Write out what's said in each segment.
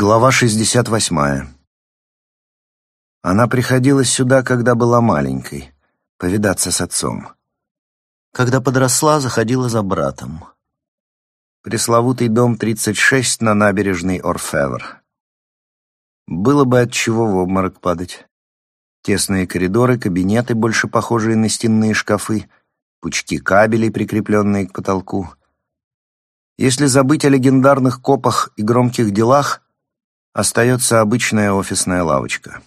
Глава 68. Она приходила сюда, когда была маленькой, повидаться с отцом. Когда подросла, заходила за братом. Пресловутый дом 36 на набережной Орфевр. Было бы от чего в обморок падать. Тесные коридоры, кабинеты, больше похожие на стенные шкафы, пучки кабелей, прикрепленные к потолку. Если забыть о легендарных копах и громких делах — остается обычная офисная лавочка.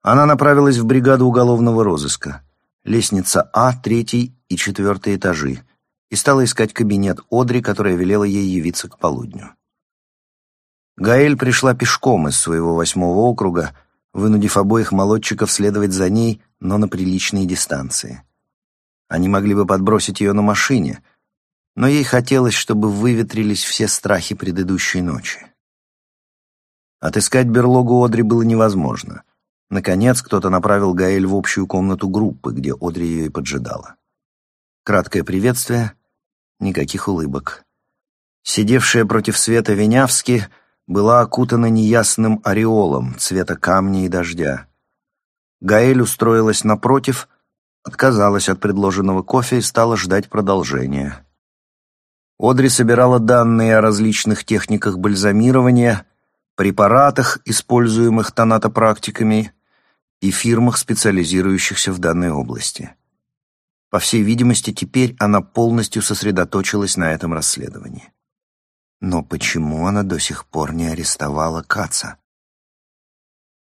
Она направилась в бригаду уголовного розыска, лестница А, третий и четвертый этажи, и стала искать кабинет Одри, которая велела ей явиться к полудню. Гаэль пришла пешком из своего восьмого округа, вынудив обоих молодчиков следовать за ней, но на приличной дистанции. Они могли бы подбросить ее на машине, но ей хотелось, чтобы выветрились все страхи предыдущей ночи. Отыскать берлогу Одри было невозможно. Наконец, кто-то направил Гаэль в общую комнату группы, где Одри ее и поджидала. Краткое приветствие, никаких улыбок. Сидевшая против света Венявски была окутана неясным ореолом цвета камня и дождя. Гаэль устроилась напротив, отказалась от предложенного кофе и стала ждать продолжения. Одри собирала данные о различных техниках бальзамирования, препаратах, используемых тонатопрактиками, и фирмах, специализирующихся в данной области. По всей видимости, теперь она полностью сосредоточилась на этом расследовании. Но почему она до сих пор не арестовала Каца?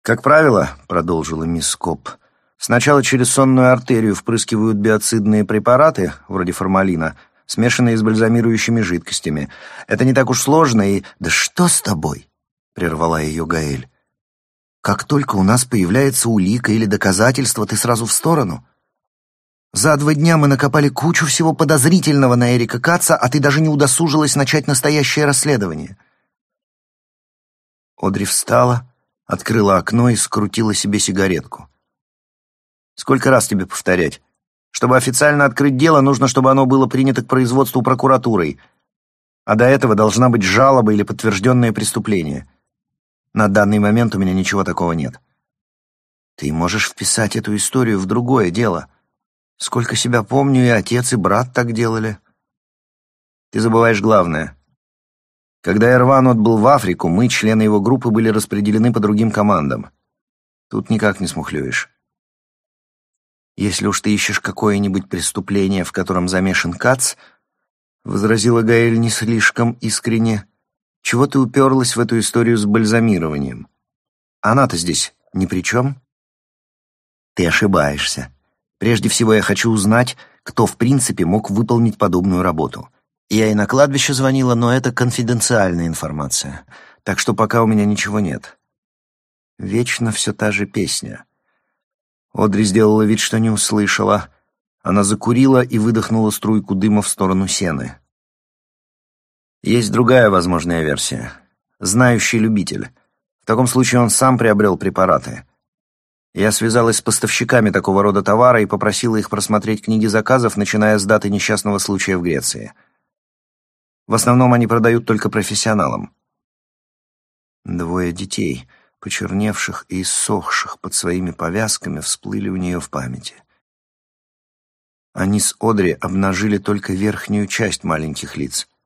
«Как правило», — продолжила мисс Коп, — «сначала через сонную артерию впрыскивают биоцидные препараты, вроде формалина, смешанные с бальзамирующими жидкостями. Это не так уж сложно и... Да что с тобой?» Прервала ее Гаэль. «Как только у нас появляется улика или доказательство, ты сразу в сторону. За два дня мы накопали кучу всего подозрительного на Эрика Каца, а ты даже не удосужилась начать настоящее расследование». Одри встала, открыла окно и скрутила себе сигаретку. «Сколько раз тебе повторять? Чтобы официально открыть дело, нужно, чтобы оно было принято к производству прокуратурой, а до этого должна быть жалоба или подтвержденное преступление». На данный момент у меня ничего такого нет. Ты можешь вписать эту историю в другое дело. Сколько себя помню, и отец, и брат так делали. Ты забываешь главное. Когда Эрван отбыл в Африку, мы, члены его группы, были распределены по другим командам. Тут никак не смухлюешь. Если уж ты ищешь какое-нибудь преступление, в котором замешан Кац, — возразила Гаэль не слишком искренне, — чего ты уперлась в эту историю с бальзамированием? Она-то здесь ни при чем?» «Ты ошибаешься. Прежде всего я хочу узнать, кто в принципе мог выполнить подобную работу. Я и на кладбище звонила, но это конфиденциальная информация, так что пока у меня ничего нет. Вечно все та же песня». Одри сделала вид, что не услышала. Она закурила и выдохнула струйку дыма в сторону сены. Есть другая возможная версия. Знающий любитель. В таком случае он сам приобрел препараты. Я связалась с поставщиками такого рода товара и попросила их просмотреть книги заказов, начиная с даты несчастного случая в Греции. В основном они продают только профессионалам. Двое детей, почерневших и иссохших под своими повязками, всплыли у нее в памяти. Они с Одри обнажили только верхнюю часть маленьких лиц —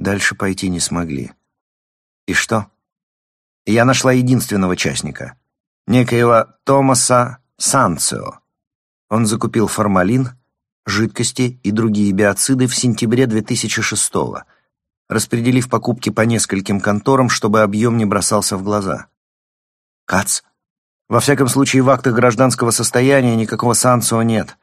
Дальше пойти не смогли. И что? Я нашла единственного частника. Некоего Томаса Санцио. Он закупил формалин, жидкости и другие биоциды в сентябре 2006 года, распределив покупки по нескольким конторам, чтобы объем не бросался в глаза. Кац. Во всяком случае, в актах гражданского состояния никакого Санцио нет.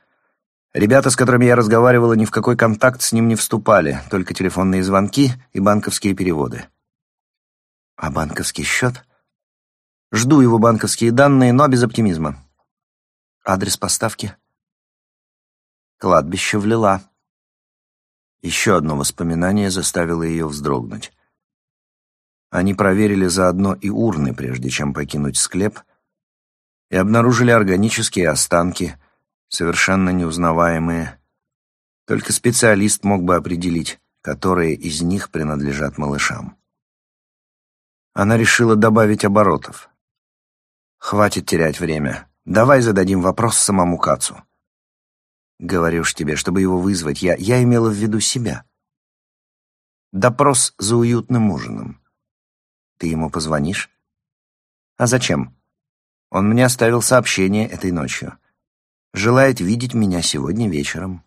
Ребята, с которыми я разговаривала, ни в какой контакт с ним не вступали, только телефонные звонки и банковские переводы. А банковский счет? Жду его банковские данные, но без оптимизма. Адрес поставки? Кладбище влила. Еще одно воспоминание заставило ее вздрогнуть. Они проверили заодно и урны, прежде чем покинуть склеп, и обнаружили органические останки — совершенно неузнаваемые. Только специалист мог бы определить, которые из них принадлежат малышам. Она решила добавить оборотов. «Хватит терять время. Давай зададим вопрос самому Кацу». «Говорю ж тебе, чтобы его вызвать, я, я имела в виду себя». «Допрос за уютным ужином. Ты ему позвонишь?» «А зачем?» Он мне оставил сообщение этой ночью. Желает видеть меня сегодня вечером.